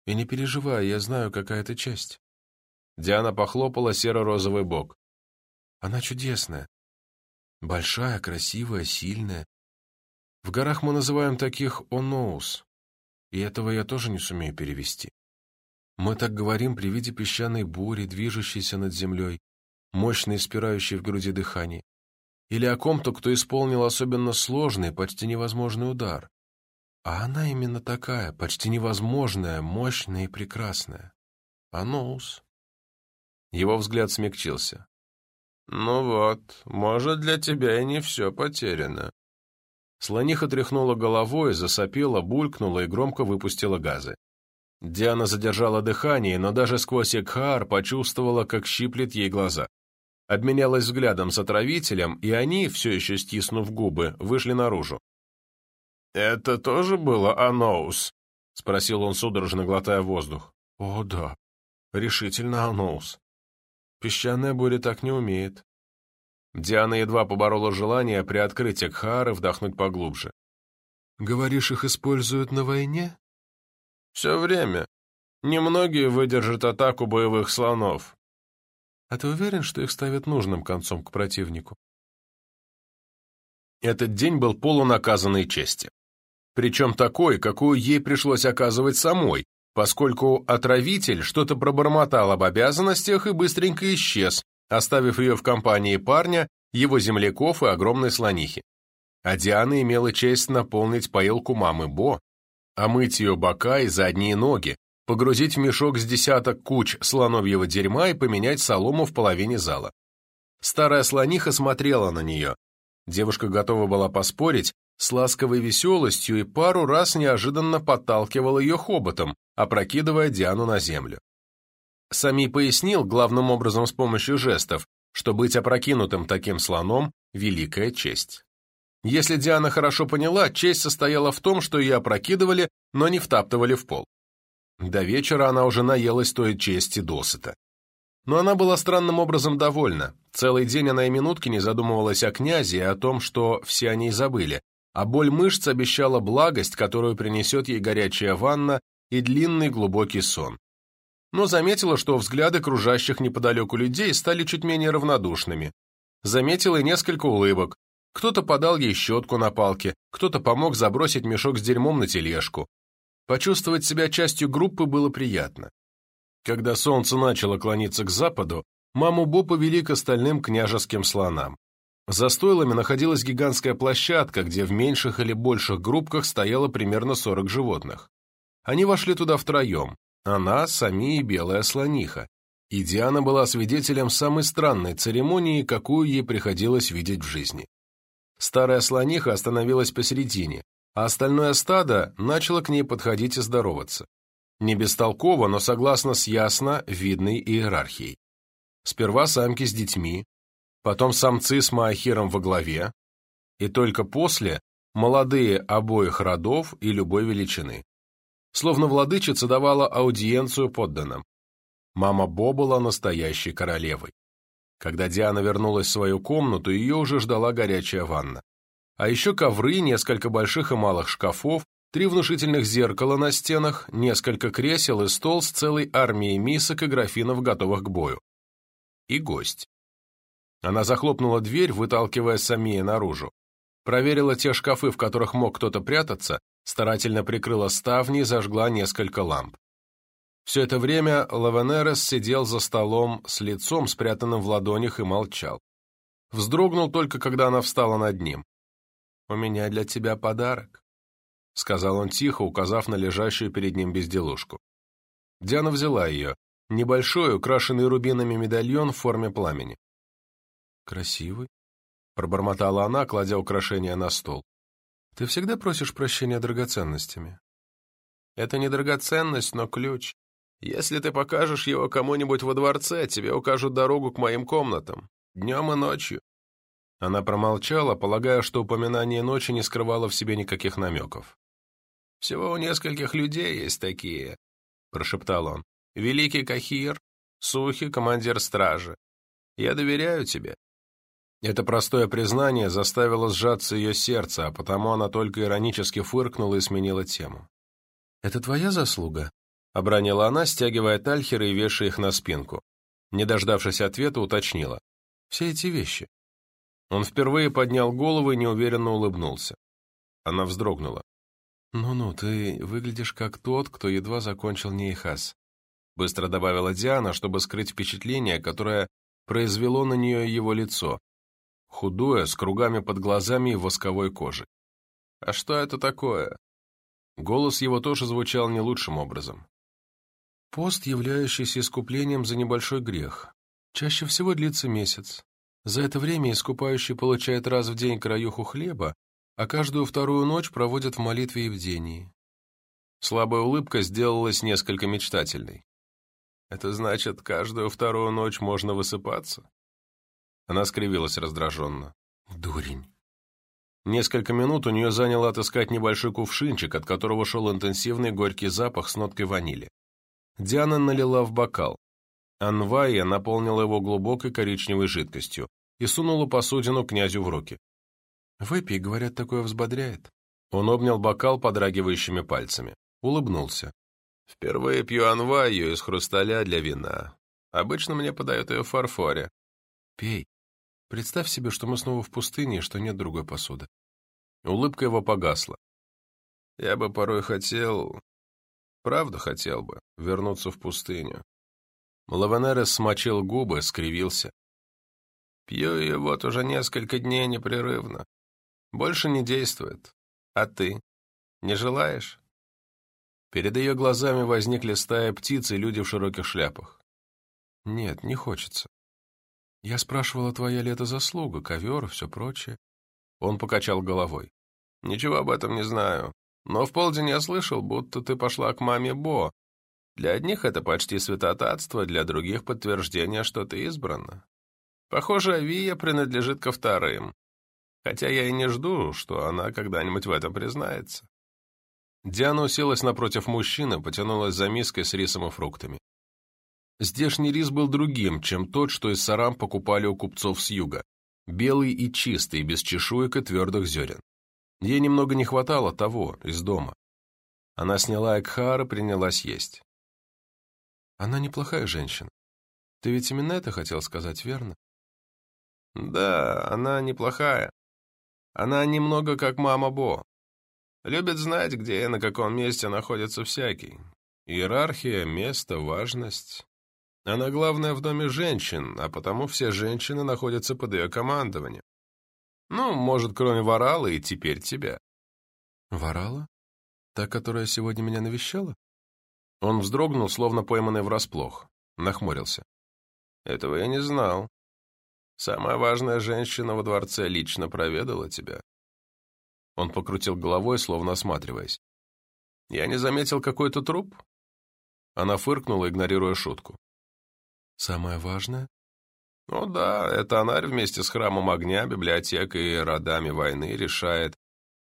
И не переживай, я знаю, какая это часть. Диана похлопала серо-розовый бок. Она чудесная. Большая, красивая, сильная. В горах мы называем таких оноус, и этого я тоже не сумею перевести. Мы так говорим при виде песчаной бури, движущейся над землей, мощной, спирающей в груди дыхание, или о ком-то, кто исполнил особенно сложный, почти невозможный удар. А она именно такая, почти невозможная, мощная и прекрасная. Аноус. Его взгляд смягчился. «Ну вот, может, для тебя и не все потеряно». Слониха тряхнула головой, засопела, булькнула и громко выпустила газы. Диана задержала дыхание, но даже сквозь Экхаар почувствовала, как щиплет ей глаза. Обменялась взглядом с отравителем, и они, все еще стиснув губы, вышли наружу. «Это тоже было Аноус?» — спросил он, судорожно глотая воздух. «О, да, решительно Аноус. Песчаная буря так не умеет». Диана едва поборола желание приоткрыть Экхаар и вдохнуть поглубже. «Говоришь, их используют на войне?» Все время. Немногие выдержат атаку боевых слонов. А ты уверен, что их ставят нужным концом к противнику? Этот день был полон оказанной чести. Причем такой, какую ей пришлось оказывать самой, поскольку отравитель что-то пробормотал об обязанностях и быстренько исчез, оставив ее в компании парня, его земляков и огромной слонихи. А Диана имела честь наполнить поилку мамы Бо, омыть ее бока и задние ноги, погрузить в мешок с десяток куч слоновьего дерьма и поменять солому в половине зала. Старая слониха смотрела на нее. Девушка готова была поспорить с ласковой веселостью и пару раз неожиданно подталкивала ее хоботом, опрокидывая Диану на землю. Сами пояснил, главным образом с помощью жестов, что быть опрокинутым таким слоном – великая честь. Если Диана хорошо поняла, честь состояла в том, что ее опрокидывали, но не втаптывали в пол. До вечера она уже наелась той чести досыта. Но она была странным образом довольна. Целый день она и минутки не задумывалась о князе и о том, что все о ней забыли, а боль мышц обещала благость, которую принесет ей горячая ванна и длинный глубокий сон. Но заметила, что взгляды кружащих неподалеку людей стали чуть менее равнодушными. Заметила и несколько улыбок, кто-то подал ей щетку на палке, кто-то помог забросить мешок с дерьмом на тележку. Почувствовать себя частью группы было приятно. Когда солнце начало клониться к западу, маму Бо повели к остальным княжеским слонам. За стойлами находилась гигантская площадка, где в меньших или больших группках стояло примерно 40 животных. Они вошли туда втроем, она, Сами и белая слониха, и Диана была свидетелем самой странной церемонии, какую ей приходилось видеть в жизни. Старая слониха остановилась посередине, а остальное стадо начало к ней подходить и здороваться. Не бестолково, но согласно с ясно видной иерархией. Сперва самки с детьми, потом самцы с маахиром во главе, и только после молодые обоих родов и любой величины. Словно владычица давала аудиенцию подданным. Мама Бо была настоящей королевой. Когда Диана вернулась в свою комнату, ее уже ждала горячая ванна. А еще ковры, несколько больших и малых шкафов, три внушительных зеркала на стенах, несколько кресел и стол с целой армией мисок и графинов, готовых к бою. И гость. Она захлопнула дверь, выталкивая Самия наружу. Проверила те шкафы, в которых мог кто-то прятаться, старательно прикрыла ставни и зажгла несколько ламп. Все это время Лавенерес сидел за столом с лицом, спрятанным в ладонях, и молчал. Вздрогнул только, когда она встала над ним. «У меня для тебя подарок», — сказал он тихо, указав на лежащую перед ним безделушку. Диана взяла ее, небольшой, украшенный рубинами медальон в форме пламени. «Красивый», — пробормотала она, кладя украшение на стол. Ты всегда просишь прощения драгоценностями?
Это не драгоценность, но ключ. Если ты покажешь его кому-нибудь во дворце, тебе укажут дорогу к моим комнатам. Днем и ночью.
Она промолчала, полагая, что упоминание ночи не скрывало в себе никаких намеков.
«Всего у нескольких людей есть такие», — прошептал он. «Великий Кахир, Сухи, командир стражи. Я доверяю тебе».
Это простое признание заставило сжаться ее сердце, а потому она только иронически фыркнула и сменила тему. «Это твоя заслуга?» — обронила она, стягивая тальхеры и вешая их на спинку. Не дождавшись ответа, уточнила. «Все эти вещи». Он впервые поднял голову и неуверенно улыбнулся. Она вздрогнула. «Ну-ну, ты выглядишь как тот, кто едва закончил Нейхас», быстро добавила Диана, чтобы скрыть впечатление, которое произвело на нее его лицо. Худое, с кругами под глазами и восковой кожей.
«А что это такое?»
Голос его тоже звучал не лучшим образом. Пост, являющийся искуплением за небольшой грех, чаще всего длится месяц. За это время искупающий получает раз в день краюху хлеба, а каждую вторую ночь проводят в молитве и бдении. Слабая улыбка сделалась несколько мечтательной.
«Это значит, каждую вторую ночь можно высыпаться?»
Она скривилась раздраженно. «Дурень». Несколько минут у нее заняло отыскать небольшой кувшинчик, от которого шел интенсивный горький запах с ноткой ванили. Диана налила в бокал. Анвая наполнила его глубокой коричневой жидкостью и сунула посудину князю в руки. «Выпей, говорят, такое взбодряет». Он обнял бокал подрагивающими пальцами. Улыбнулся.
«Впервые пью анваю из хрусталя для вина. Обычно мне подают ее в фарфоре».
«Пей. Представь себе, что мы снова в пустыне что нет другой посуды». Улыбка его погасла.
«Я бы порой хотел Правда хотел бы вернуться в пустыню.
Лаванерес смочил губы, скривился.
Пью ее вот уже несколько дней непрерывно. Больше не действует. А ты? Не желаешь?
Перед ее глазами возникли стая птиц и люди в широких шляпах. Нет, не хочется. Я спрашивала, твоя ли это заслуга, ковер, все прочее. Он покачал головой.
Ничего об этом не знаю. Но в полдень я слышал, будто ты пошла к маме Бо. Для одних это почти святотатство, для других подтверждение, что ты избрана. Похоже, Авия принадлежит ко вторым. Хотя я и не жду, что она когда-нибудь в этом признается.
Диана уселась напротив мужчины, потянулась за миской с рисом и фруктами. Здешний рис был другим, чем тот, что из сарам покупали у купцов с юга. Белый и чистый, без чешуек и твердых зерен. Ей немного не хватало того, из дома. Она сняла Экхар и принялась есть. Она неплохая женщина. Ты ведь именно это хотел сказать, верно?
Да, она неплохая. Она немного как мама Бо. Любит знать, где и на каком месте находится всякий. Иерархия, место, важность. Она главная в доме женщин, а потому все женщины находятся под ее командованием. Ну, может, кроме Ворала и теперь тебя.
Ворала? Та, которая сегодня меня навещала? Он вздрогнул, словно пойманный врасплох. Нахмурился.
Этого я не знал. Самая важная женщина во дворце лично проведала тебя.
Он покрутил головой, словно осматриваясь.
Я не заметил какой-то труп?
Она фыркнула, игнорируя шутку. «Самое важное?»
Ну да, это она вместе с храмом огня, библиотекой и родами войны решает,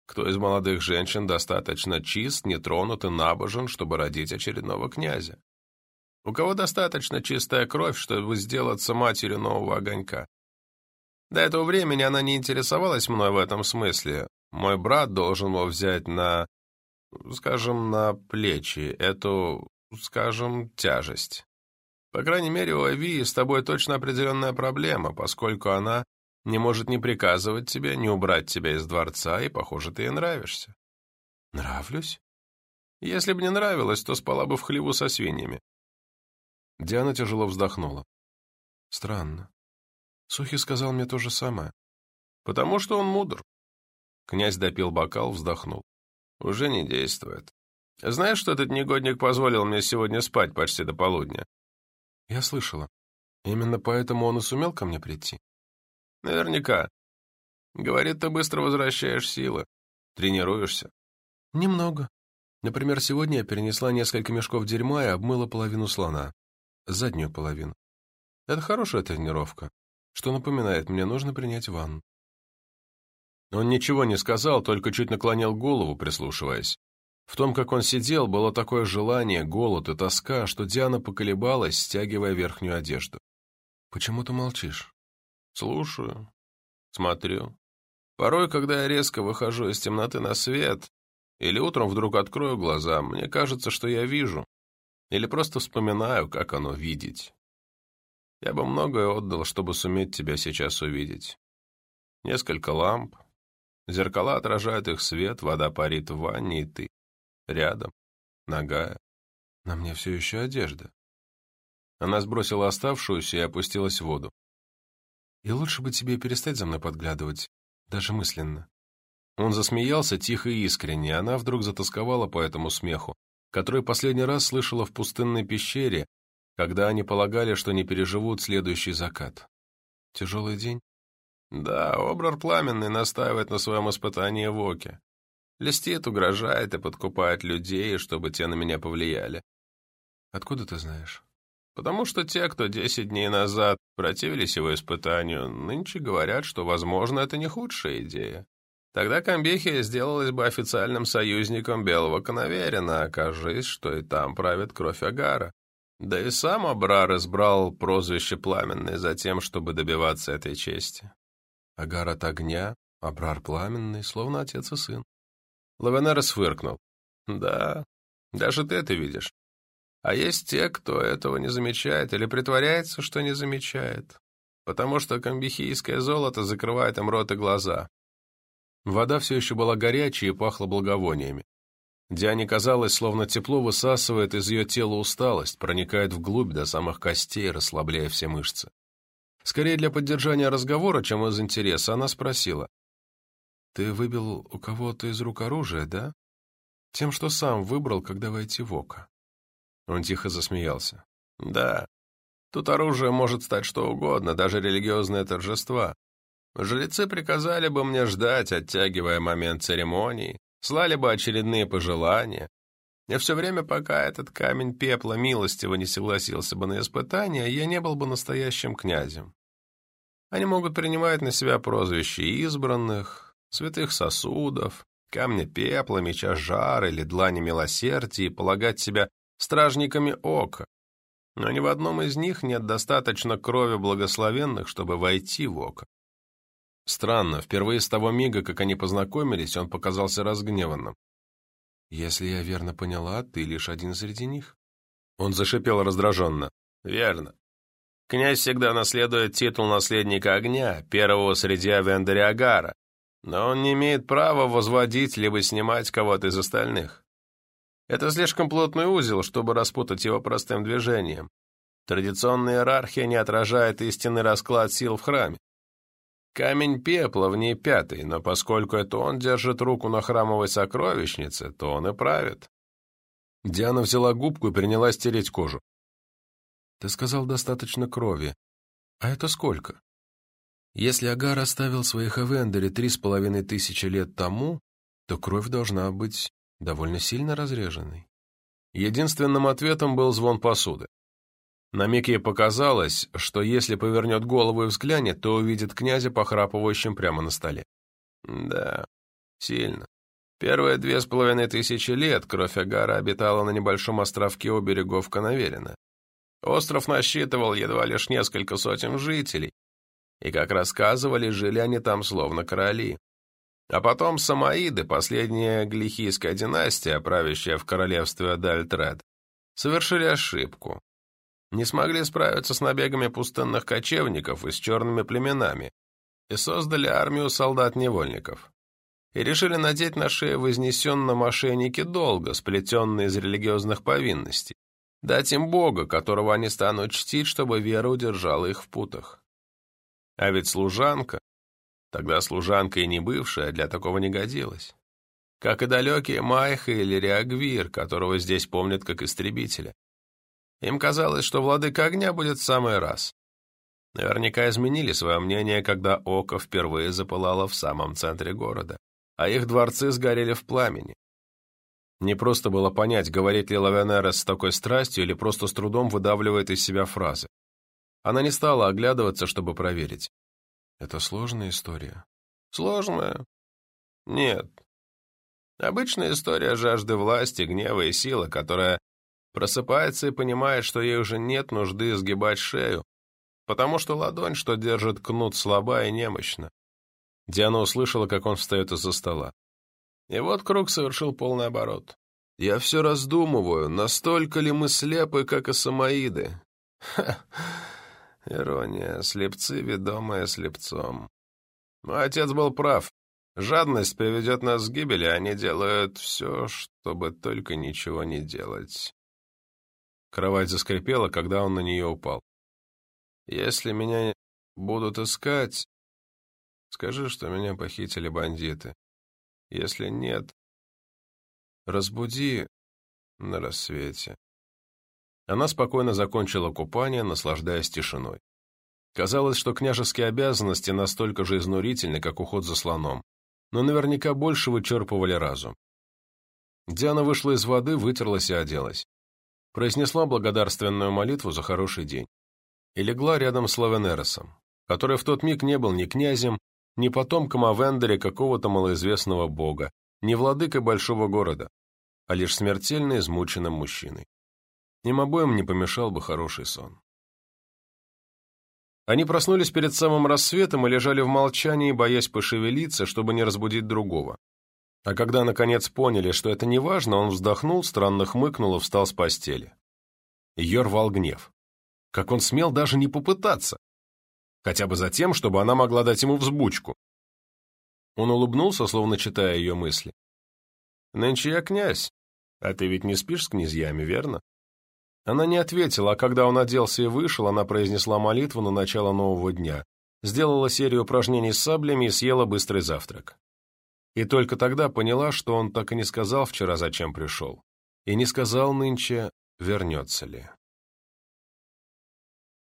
кто из молодых женщин достаточно чист, нетронут и набожен, чтобы родить очередного князя. У кого достаточно чистая кровь, чтобы сделаться матерью нового огонька. До этого времени она не интересовалась мной в этом смысле. Мой брат должен был взять на, скажем, на плечи эту, скажем, тяжесть. По крайней мере, у Авии с тобой точно определенная проблема, поскольку она не может ни приказывать тебе, ни убрать тебя из дворца, и, похоже, ты ей нравишься.
Нравлюсь?
Если бы не нравилось, то спала бы в хлеву со свиньями.
Диана тяжело вздохнула. Странно. Сухи сказал мне то же самое.
Потому что он мудр. Князь допил бокал, вздохнул. Уже не действует. Знаешь, что этот негодник позволил мне сегодня спать почти до полудня?
Я слышала. Именно поэтому он и сумел ко мне прийти?
Наверняка. Говорит, ты быстро возвращаешь силы. Тренируешься?
Немного. Например, сегодня я перенесла несколько мешков дерьма и обмыла половину слона. Заднюю половину. Это хорошая тренировка, что напоминает, мне нужно принять ванну.
Он ничего не сказал, только чуть наклонил голову, прислушиваясь. В том, как он сидел, было такое желание, голод и тоска, что Диана поколебалась, стягивая верхнюю одежду.
«Почему ты молчишь?»
«Слушаю. Смотрю. Порой, когда я резко выхожу из темноты на свет, или утром вдруг открою глаза, мне кажется, что я вижу. Или просто вспоминаю, как оно видеть. Я бы многое отдал, чтобы суметь тебя сейчас увидеть. Несколько ламп, зеркала отражают их свет, вода парит в ванне, и ты. Рядом. Ногая.
На мне все еще одежда.
Она сбросила оставшуюся и опустилась в воду.
И лучше бы тебе перестать за мной подглядывать, даже мысленно.
Он засмеялся тихо и искренне, она вдруг затасковала по этому смеху, который последний раз слышала в пустынной пещере, когда они полагали, что не переживут следующий закат.
Тяжелый день?
Да, Обрар Пламенный настаивает на своем испытании в Оке. Листит, угрожает и подкупает людей, чтобы те на меня повлияли.
Откуда ты знаешь?
Потому что те, кто десять дней назад противились его испытанию, нынче говорят, что, возможно, это не худшая идея. Тогда Камбехия сделалась бы официальным союзником Белого Коноверина, окажись, что и там правит кровь Агара. Да и сам Абрар избрал прозвище Пламенный за тем, чтобы добиваться этой чести.
Агар от огня, Абрар Пламенный, словно отец и сын.
Лавенерес фыркнул. «Да, даже ты это видишь. А есть те, кто этого не замечает или притворяется, что не замечает, потому что камбихийское золото закрывает им рот и глаза, Вода все еще была горячей и пахла благовониями. Диане казалось, словно тепло высасывает из ее тела усталость, проникает вглубь до самых костей, расслабляя все мышцы. Скорее для поддержания разговора, чем из интереса, она спросила.
«Ты выбил у кого-то из рук оружие, да? Тем, что сам выбрал, когда войти в око».
Он тихо засмеялся. «Да. Тут оружие может стать что угодно, даже религиозные торжества. Жрецы приказали бы мне ждать, оттягивая момент церемонии, слали бы очередные пожелания. И все время, пока этот камень пепла милостиво не согласился бы на испытание, я не был бы настоящим князем. Они могут принимать на себя прозвища избранных, святых сосудов, камня пепла, меча жара или длани милосердия и полагать себя стражниками ока. Но ни в одном из них нет достаточно крови благословенных, чтобы войти в око. Странно, впервые с того мига, как они познакомились, он показался разгневанным.
«Если я верно поняла, ты лишь один среди них?»
Он зашипел раздраженно. «Верно. Князь всегда наследует титул наследника огня, первого среди Авендериагара, но он не имеет права возводить либо снимать кого-то из остальных. Это слишком плотный узел, чтобы распутать его простым движением. Традиционная иерархия не отражает истинный расклад сил в храме. Камень пепла в ней пятый, но поскольку это он держит руку на храмовой сокровищнице, то он и правит. Диана взяла губку и принялась тереть кожу.
Ты сказал достаточно крови. А это сколько? Если Агар оставил своих Эвендере три с половиной тысячи лет тому, то кровь должна быть довольно сильно разреженной.
Единственным ответом был звон посуды. На миг ей показалось, что если повернет голову и взглянет, то увидит князя, похрапывающим прямо на столе. Да, сильно. Первые две с половиной тысячи лет кровь Агара обитала на небольшом островке у берегов Коноверина. Остров насчитывал едва лишь несколько сотен жителей, и, как рассказывали, жили они там словно короли. А потом Самаиды, последняя глихийская династия, правящая в королевстве Дальтред, совершили ошибку, не смогли справиться с набегами пустынных кочевников и с черными племенами и создали армию солдат-невольников. И решили надеть на шею вознесенном ошейнике долго, сплетенные из религиозных повинностей, дать им Бога, которого они станут чтить, чтобы вера удержала их в путах. А ведь служанка, тогда служанка и не бывшая, для такого не годилась. Как и далекие Майха или Реагвир, которого здесь помнят как истребителя. Им казалось, что владыка огня будет в самый раз. Наверняка изменили свое мнение, когда око впервые запылало в самом центре города. а их дворцы сгорели в пламени. Не просто было понять, говорит ли Лавенерес с такой страстью или просто с трудом выдавливает из себя фразы. Она не стала оглядываться, чтобы проверить. Это сложная история. Сложная? Нет. Обычная история жажды власти, гнева и силы, которая просыпается и понимает, что ей уже нет нужды сгибать шею, потому что ладонь, что держит кнут, слаба и немощна. Диана услышала, как он встает из-за стола. И вот круг совершил полный оборот. Я все раздумываю, настолько ли мы слепы, как и самоиды. Ха, ирония, слепцы, ведомые слепцом. Мой отец был прав. Жадность приведет нас к гибели, они делают все, чтобы только ничего не делать. Кровать заскрипела, когда он на нее упал. Если меня будут искать, скажи, что меня похитили бандиты. Если нет, разбуди на рассвете. Она спокойно закончила купание, наслаждаясь тишиной. Казалось, что княжеские обязанности настолько же изнурительны, как уход за слоном, но наверняка больше вычерпывали разум. Диана вышла из воды, вытерлась и оделась. Произнесла благодарственную молитву за хороший день. И легла рядом с Лавенеросом, который в тот миг не был ни князем, ни потомком Авендере какого-то малоизвестного бога, ни владыкой большого города, а лишь смертельно измученным мужчиной. Им обоим не помешал бы хороший сон. Они проснулись перед самым рассветом и лежали в молчании, боясь пошевелиться, чтобы не разбудить другого. А когда, наконец, поняли, что это не важно, он вздохнул, странно хмыкнул и встал с постели. Ее рвал гнев. Как он смел даже не попытаться? хотя бы за тем, чтобы она могла дать ему взбучку. Он улыбнулся, словно читая ее мысли. «Нынче я князь, а ты ведь не спишь с князьями, верно?» Она не ответила, а когда он оделся и вышел, она произнесла молитву на начало нового дня, сделала серию упражнений с саблями и съела быстрый завтрак. И только тогда поняла, что он так и не сказал вчера, зачем пришел, и не сказал нынче, вернется ли.